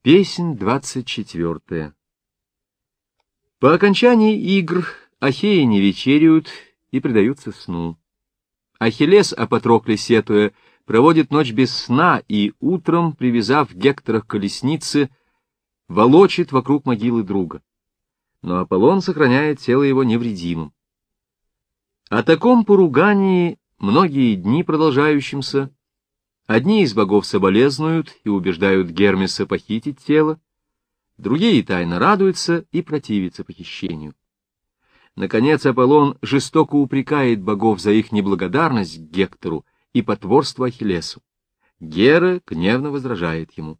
Песнь двадцать четвертая По окончании игр Ахеи не вечеряют и предаются сну. Ахиллес, о Патрокле сетуя, проводит ночь без сна и утром, привязав Гектора к колеснице, волочит вокруг могилы друга. Но Аполлон сохраняет тело его невредимым. О таком поругании, многие дни продолжающимся, одни из богов соболезнуют и убеждают Гермеса похитить тело, другие тайно радуются и противятся похищению. Наконец Аполлон жестоко упрекает богов за их неблагодарность к Гектору и потворство Ахиллесу. Гера гневно возражает ему.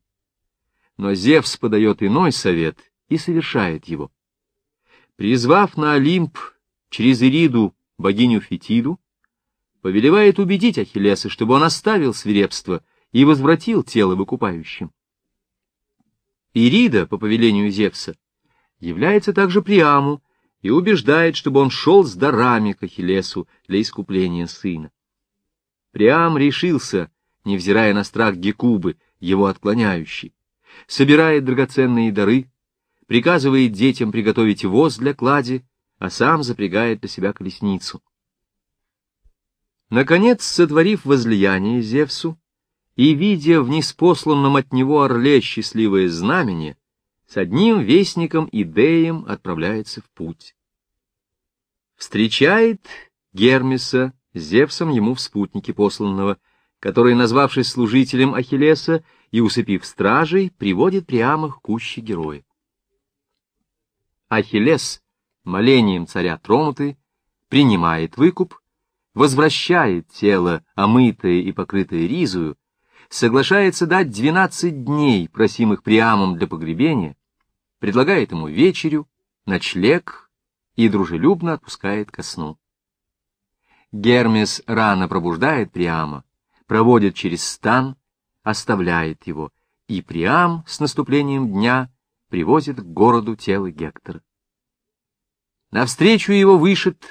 Но Зевс подает иной совет и совершает его. Призвав на Олимп через Ириду богиню Фетиду, повелевает убедить Ахиллеса, чтобы он оставил свирепство и возвратил тело выкупающим. Ирида, по повелению Зевса, является также Приаму и убеждает, чтобы он шел с дарами к Ахиллесу для искупления сына. Приам решился, невзирая на страх Гекубы, его отклоняющий, собирает драгоценные дары, приказывает детям приготовить воз для клади, а сам запрягает для себя колесницу. Наконец, сотворив возлияние Зевсу и видя в неспосланном от него орле счастливое знамение, с одним вестником Идеем отправляется в путь. Встречает Гермеса Зевсом ему в спутнике посланного, который, назвавшись служителем Ахиллеса и усыпив стражей, приводит прямо к куще героя. Ахиллес, молением царя тронутый, принимает выкуп, возвращает тело, омытое и покрытое ризою, соглашается дать двенадцать дней, просимых Приамом для погребения, предлагает ему вечерю, ночлег и дружелюбно отпускает ко сну. Гермес рано пробуждает Приама, проводит через стан, оставляет его, и Приам с наступлением дня привозит к городу тело Гектора. Навстречу его вышит,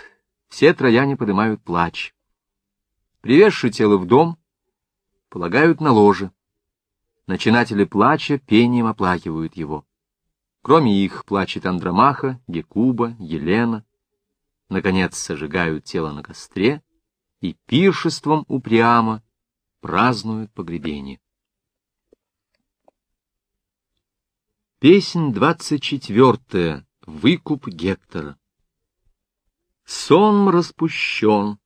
все трояне поднимают плач. Привезши тело в дом, полагают на ложе. Начинатели плача пением оплакивают его. Кроме их плачет Андромаха, Гекуба, Елена. Наконец сожигают тело на костре и пиршеством упрямо празднуют погребение. Песнь двадцать четвертая. Выкуп Гектора. Сон распущен,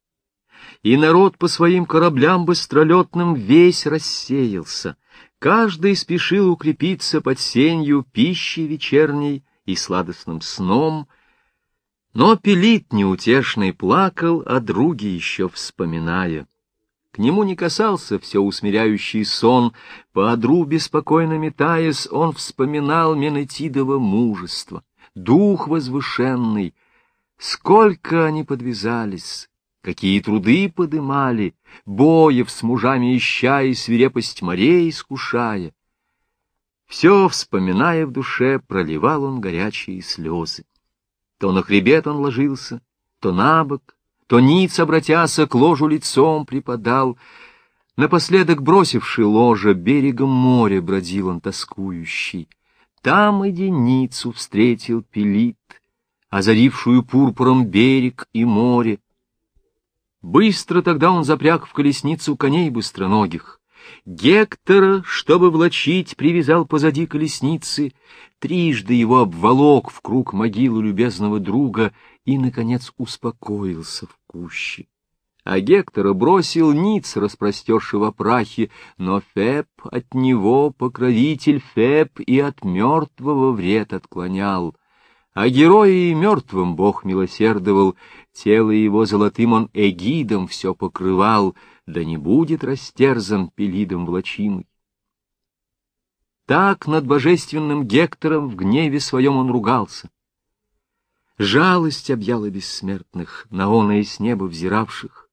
и народ по своим кораблям быстролетным весь рассеялся. Каждый спешил укрепиться под сенью пищи вечерней и сладостным сном, но Пелит неутешный плакал, о друге еще вспоминая. К нему не касался все усмиряющий сон, по одру беспокойно метаясь, он вспоминал Менетидово мужество, дух возвышенный. Сколько они подвязались, какие труды подымали, боев с мужами ища и свирепость морей искушая. Все, вспоминая в душе, проливал он горячие слезы. То на хребет он ложился, то на бок, то ниц, обратяся, к ложу лицом припадал. Напоследок бросивший ложа, берегом моря бродил он тоскующий. Там и деницу встретил пелит, озарившую пурпуром берег и море. Быстро тогда он запряг в колесницу коней быстроногих. Гектора, чтобы влачить, привязал позади колесницы, трижды его обволок в круг могилы любезного друга и, наконец, успокоился в куще. А Гектора бросил ниц, распростерший во но Феб от него, покровитель Феб, и от мертвого вред отклонял. А героя и мертвым Бог милосердовал, тело его золотым он эгидом все покрывал, да не будет растерзан пелидом влачимый. Так над божественным Гектором в гневе своем он ругался. Жалость объяла бессмертных, на оно и с неба взиравших.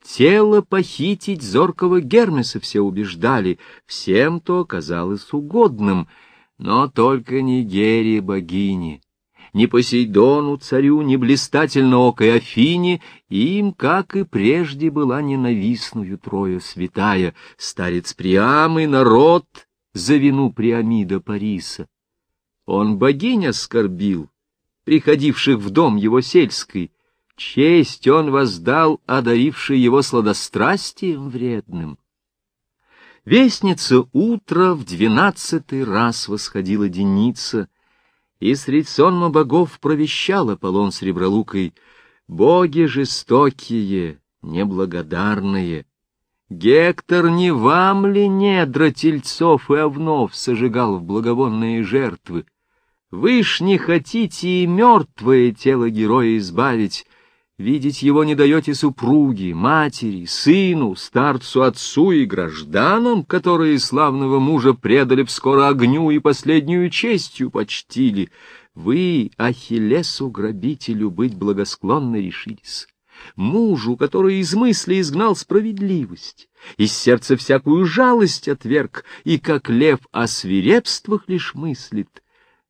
Тело похитить зоркого Гермеса все убеждали, всем то казалось угодным, но только не Гере богине ни Посейдону, царю, ни блистательноокой Афине, им, как и прежде, была ненавистную Троя святая, старец Приам и народ, за вину Приамида Париса. Он богинь оскорбил, приходивших в дом его сельской, честь он воздал, одаривший его сладострастием вредным. Вестница утра в двенадцатый раз восходила деница, и средь сонма богов провещал Аполлон Сребролукой, «Боги жестокие, неблагодарные! Гектор не вам ли недра тельцов и овнов сожигал в благовонные жертвы? Вы ж не хотите и мертвое тело героя избавить, Видеть его не даете супруге, матери, сыну, старцу, отцу и гражданам, которые славного мужа предали б скоро огню и последнюю честью почтили. Вы, Ахиллесу, грабителю, быть благосклонно решились. Мужу, который из мысли изгнал справедливость, из сердца всякую жалость отверг, и как лев о свирепствах лишь мыслит.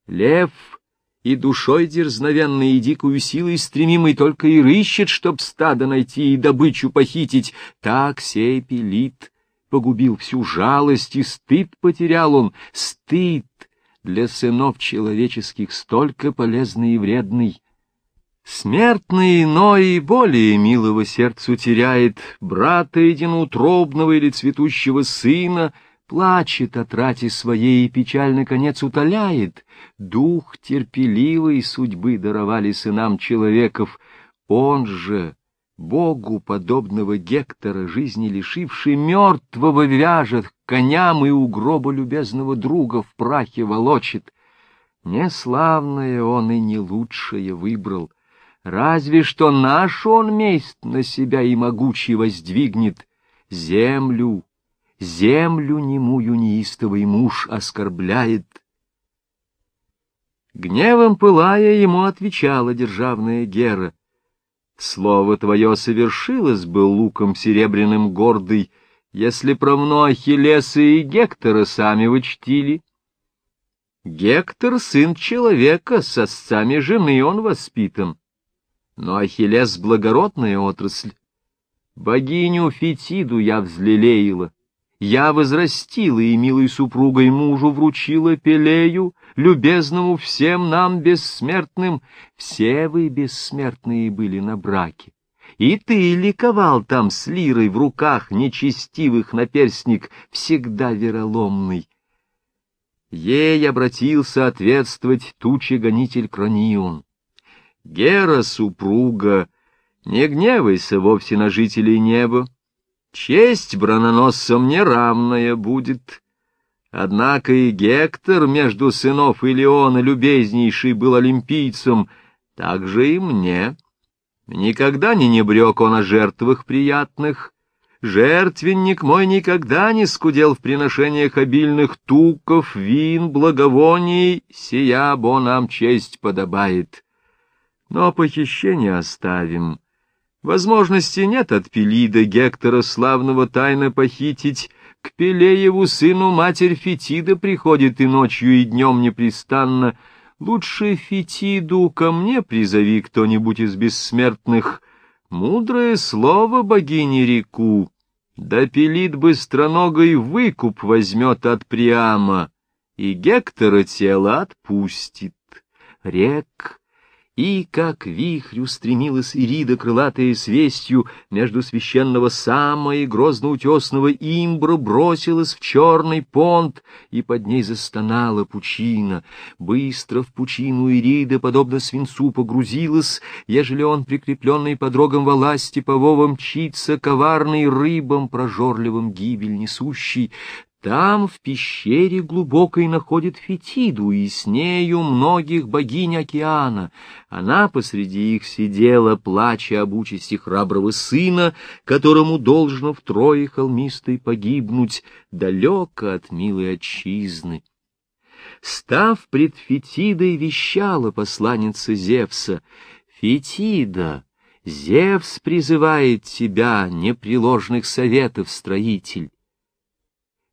Лев — и душой дерзновенной и дикую силой стремимой только и рыщет, чтоб стадо найти и добычу похитить. Так сей пилит, погубил всю жалость, и стыд потерял он, стыд для сынов человеческих столько полезный и вредный. Смертный иной и более милого сердцу теряет, брата единоутробного или цветущего сына — плачет о трате своей и печальный конец утоляет. Дух терпеливой судьбы даровали сынам человеков. Он же, Богу подобного Гектора, жизни лишивший, мертвого вяжет коням и у гроба любезного друга в прахе волочит. Неславное он и не лучшее выбрал. Разве что наш он месть на себя и могучий воздвигнет, землю землю немую неистовый муж оскорбляет. Гневом пылая ему отвечала державная Гера. Слово твое совершилось бы луком серебряным гордый, если про мной Ахиллеса и Гектора сами вы. Гектор — сын человека, с отцами жены он воспитан. Но Ахиллес — благородная отрасль. Богиню Фетиду я взлелеяла. Я возрастила и милой супругой мужу вручила Пелею, любезному всем нам бессмертным. Все вы бессмертные были на браке. И ты ликовал там с лирой в руках, нечестивых наперстник, всегда вероломный. Ей обратился ответствовать тучи-гонитель Кронион. Гера, супруга, не гневайся вовсе на жителей неба, Честь брононосцам неравная будет. Однако и Гектор между сынов Илеона любезнейший был олимпийцем, так же и мне. Никогда не небрек он о жертвах приятных. Жертвенник мой никогда не скудел в приношениях обильных туков, вин, благовоний, сия бо нам честь подобает. Но похищение оставим. Возможности нет от Пелида Гектора славного тайно похитить. К Пелееву сыну матерь Фетида приходит и ночью, и днем непрестанно. Лучше Фетиду ко мне призови кто-нибудь из бессмертных. Мудрое слово богини реку. Да Пелид быстроногой выкуп возьмет от Приама, и Гектора тело отпустит. Рек и, как вихрь, устремилась Ирида, крылатая с вестью, между священного сама и грозно-утесного имбра бросилась в черный понт, и под ней застонала пучина. Быстро в пучину Ирида, подобно свинцу, погрузилась, ежели он, прикрепленный под рогом вала степового, мчится коварный рыбам, прожорливым гибель несущий. Там, в пещере глубокой, находит Фетиду, и с нею многих богинь океана. Она посреди их сидела, плача об участи храброго сына, которому должно втрое холмистой погибнуть, далеко от милой отчизны. Став пред Фетидой, вещала посланница Зевса, «Фетида, Зевс призывает тебя, непреложных советов строитель».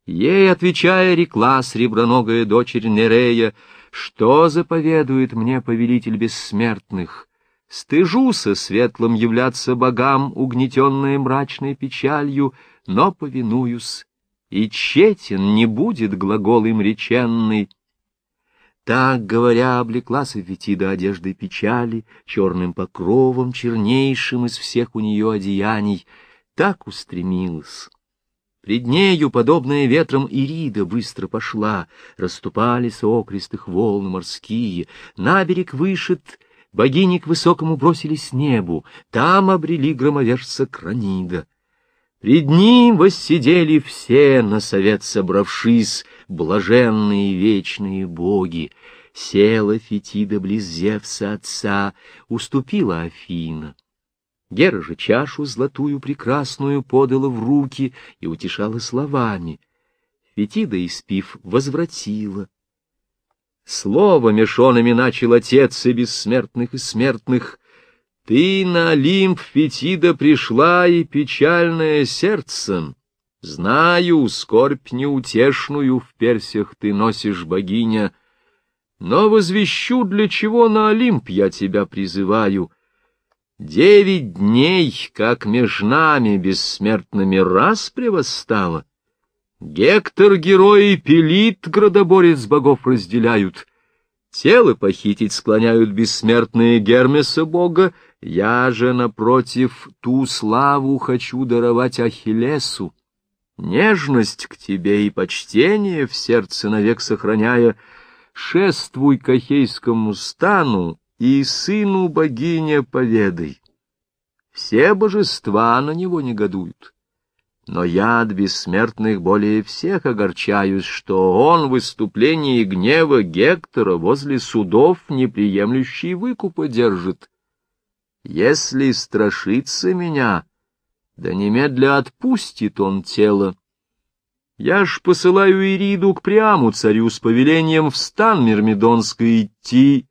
Ей, отвечая, рекла среброногая дочерь Нерея, «Что заповедует мне повелитель бессмертных? Стыжуся светлым являться богам, угнетенная мрачной печалью, но повинуюсь и тщетен не будет глагол им реченный. Так, говоря, облекла Софетида одеждой печали, черным покровом, чернейшим из всех у нее одеяний, так устремилась. Пред нею, подобная ветром, Ирида быстро пошла, расступались окрестых волн морские, на берег вышит, богини к высокому бросились небу, там обрели громовержца Кранида. Пред ним воссидели все, на совет собравшись, блаженные вечные боги. Села Фетида близ Зевса отца, уступила Афина. Гера же чашу золотую прекрасную подала в руки и утешала словами. Фетида, испив, возвратила. Слово мешонами начал отец и бессмертных и смертных, ты на Олимп, Фетида, пришла и печальное сердцем. Знаю, скорбь неутешную в персях ты носишь, богиня, но возвещу, для чего на Олимп я тебя призываю. Девять дней, как меж нами бессмертными раз превостало. Гектор, герой, и Пелит, градоборец богов разделяют. Тело похитить склоняют бессмертные Гермеса бога, я же, напротив, ту славу хочу даровать Ахиллесу. Нежность к тебе и почтение в сердце навек сохраняя, шествуй к Ахейскому стану и сыну богиня поведай. Все божества на него негодуют. Но я от бессмертных более всех огорчаюсь, что он в выступлении гнева Гектора возле судов неприемлющий выкупа держит. Если страшится меня, да немедля отпустит он тело. Я ж посылаю Ириду к Приаму царю с повелением в стан Мирмидонской идти,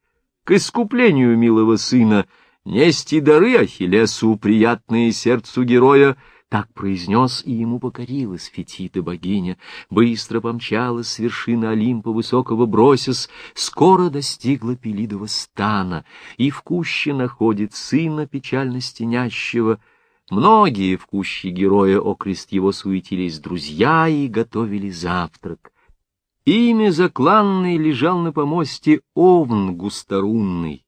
к искуплению милого сына, нести дары Ахиллесу, приятные сердцу героя, так произнес, и ему покорилась Фетита богиня, быстро помчалась с вершины Олимпа высокого бросясь, скоро достигла Пелидова стана, и в куще находит сына печально стенящего. Многие в куще героя окрест его суетились друзья и готовили завтрак. Имя закланный лежал на помосте Овн густорунный.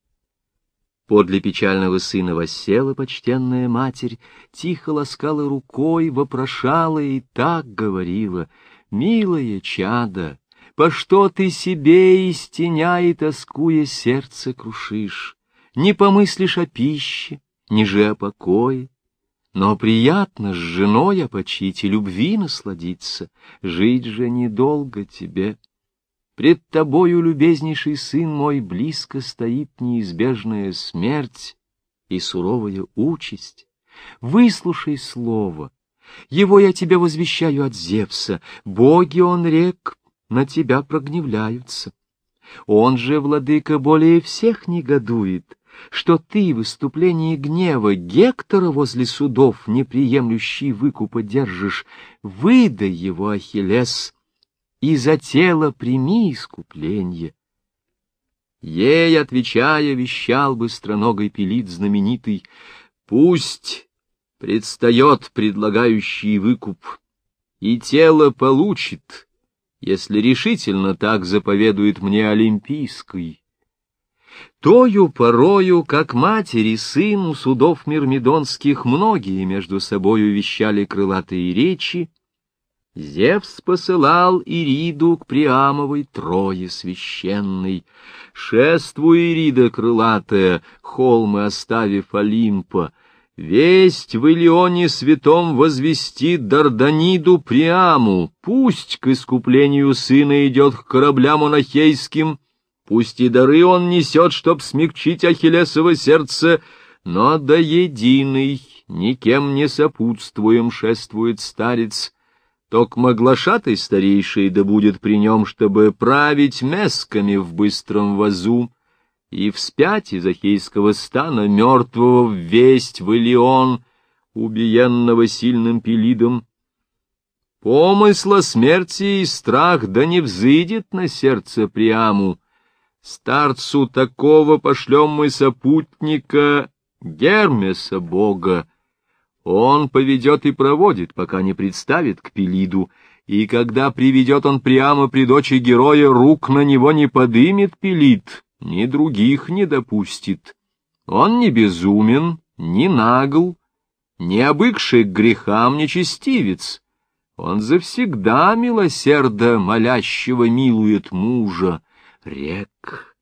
Подле печального сына воссела почтенная матерь, тихо ласкала рукой, вопрошала и так говорила, «Милое чадо, по что ты себе из теня и тоскуя сердце крушишь? Не помыслишь о пище, ни же о покое, но приятно с женой опочить и любви насладиться, жить же недолго тебе». Пред тобою, любезнейший сын мой, близко стоит неизбежная смерть и суровая участь. Выслушай слово. Его я тебе возвещаю от Зевса. Боги, он рек, на тебя прогневляются. Он же, владыка, более всех негодует, что ты в выступлении гнева Гектора возле судов, неприемлющий выкупа, держишь. Выдай его, Ахиллес, — и за тело прими искупление. Ей, отвечая, вещал быстроногой пилит знаменитый, пусть предстает предлагающий выкуп, и тело получит, если решительно так заповедует мне Олимпийской. Тою порою, как матери сыну судов мирмидонских, многие между собою вещали крылатые речи, Зевс посылал Ириду к Приамовой трое священной. Шествуй, Ирида крылатая, холмы оставив Олимпа, Весть в Илионе святом возвестит Дарданиду Приаму, Пусть к искуплению сына идет к кораблям монахейским, Пусть и дары он несет, чтоб смягчить Ахиллесово сердце, Но до единый, никем не сопутствуем, шествует старец — Токмо глашатай старейший да будет при нем, чтобы править месками в быстром вазу, и вспять из Ахейского стана мертвого весть в Илион, убиенного сильным пелидом. Помысла смерти и страх да не взыдет на сердце Приаму. Старцу такого пошлем мы сопутника Гермеса бога, он поведет и проводит, пока не представит к Пелиду, И когда приведет он прямо при дочи героя, рук на него не подымет пилит, ни других не допустит. Он не безумен, не нагл, не обыкший к грехам нечестивец. Он завсегда милосердо молящего милует мужа, рек.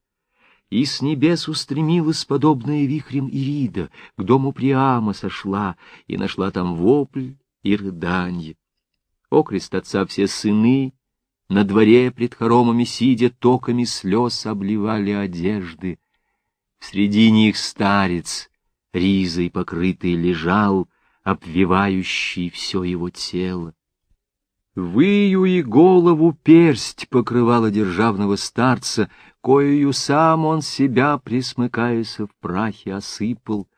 И с небес устремилась, подобная вихрем Ирида, к дому Приама сошла, и нашла там вопль и рыданье. Окрест отца все сыны, на дворе пред хоромами сидя, токами слез обливали одежды. В средине их старец, ризой покрытый, лежал, обвивающий все его тело. Выю и голову персть покрывала державного старца, коею сам он себя, присмыкаясь в прахе, осыпал —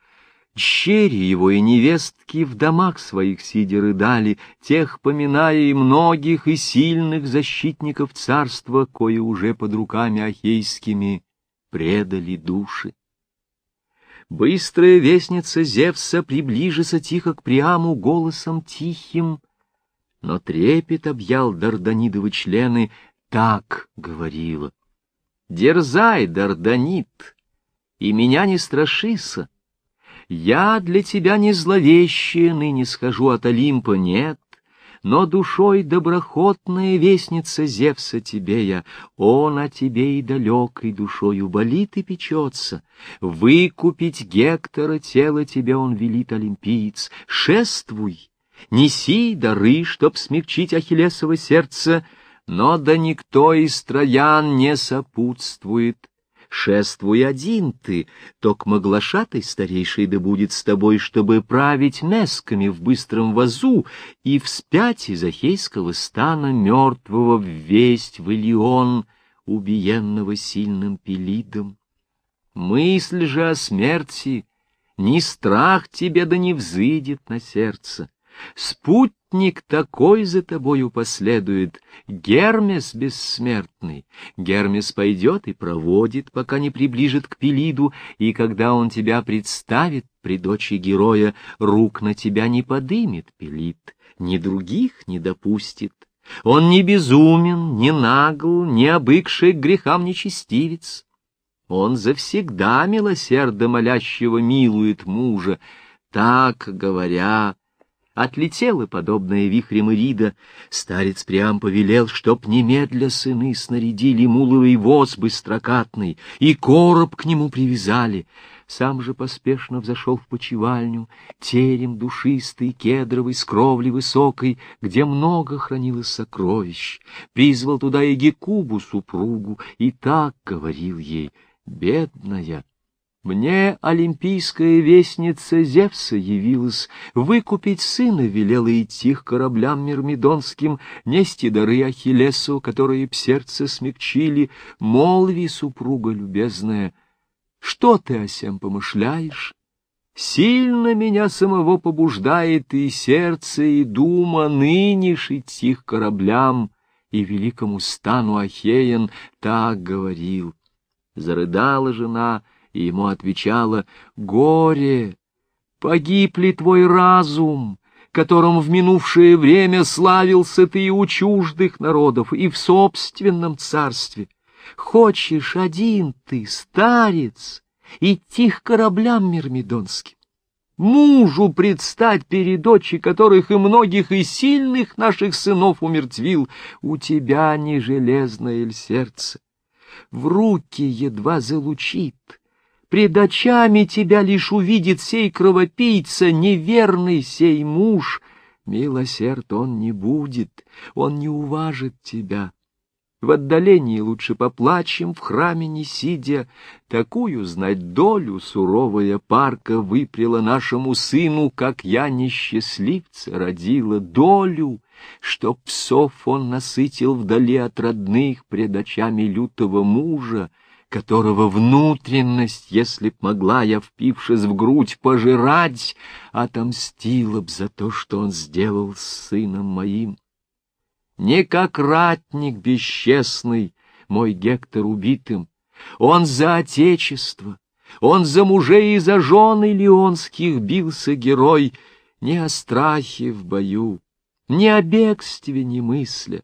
Щери его и невестки в домах своих сидя рыдали, тех поминая и многих и сильных защитников царства, кое уже под руками ахейскими предали души. Быстрая вестница Зевса приближится тихо к Приаму голосом тихим, но трепет объял Дарданидовы члены, так говорила. «Дерзай, Дарданит, и меня не страшися, я для тебя не зловещая ныне схожу от Олимпа, нет, но душой доброхотная вестница Зевса тебе я, он о тебе и далекой душою болит и печется. Выкупить Гектора тело тебе он велит, олимпиец, шествуй, неси дары, чтоб смягчить Ахиллесово сердце, но да никто из троян не сопутствует, шествуй один ты, токмо глашатай старейший да будет с тобой, чтобы править месками в быстром вазу и вспять из Ахейского стана мертвого ввесть в Илион, убиенного сильным пелидом. Мысль же о смерти, ни страх тебе да не взыдет на сердце, Спутник такой за тобою последует, Гермес бессмертный. Гермес пойдет и проводит, пока не приближит к Пелиду, и когда он тебя представит при дочи героя, рук на тебя не подымет Пелид, ни других не допустит. Он не безумен, не нагл, не обыкший к грехам нечестивец. Он завсегда милосердо молящего милует мужа. Так, говоря, отлетела, подобная вихрем Ирида. Старец прям повелел, чтоб немедля сыны снарядили муловый воз быстрокатный и короб к нему привязали. Сам же поспешно взошел в почевальню, терем душистый, кедровый, с кровли высокой, где много хранилось сокровищ. Призвал туда и Гекубу супругу, и так говорил ей, «Бедная, мне олимпийская вестница Зевса явилась, выкупить сына велела идти к кораблям мирмидонским, нести дары Ахиллесу, которые б сердце смягчили, молви, супруга любезная, что ты о сем помышляешь? Сильно меня самого побуждает и сердце, и дума нынеш идти к кораблям, и великому стану Ахеян так говорил. Зарыдала жена — и ему отвечала «Горе! Погиб ли твой разум?» которым в минувшее время славился ты и у чуждых народов, и в собственном царстве. Хочешь один ты, старец, идти к кораблям мирмидонским, мужу предстать перед очи которых и многих и сильных наших сынов умертвил, у тебя не железное ль сердце, в руки едва залучит, Пред очами тебя лишь увидит сей кровопийца, неверный сей муж. Милосерд он не будет, он не уважит тебя. В отдалении лучше поплачем, в храме не сидя. Такую, знать, долю суровая парка выпрела нашему сыну, как я несчастливца родила, долю, чтоб псов он насытил вдали от родных пред очами лютого мужа, которого внутренность, если б могла я, впившись в грудь, пожирать, отомстила б за то, что он сделал с сыном моим. Не как ратник бесчестный, мой Гектор убитым, он за отечество, он за мужей и за жены леонских бился герой, не о страхе в бою, ни о бегстве не мысля,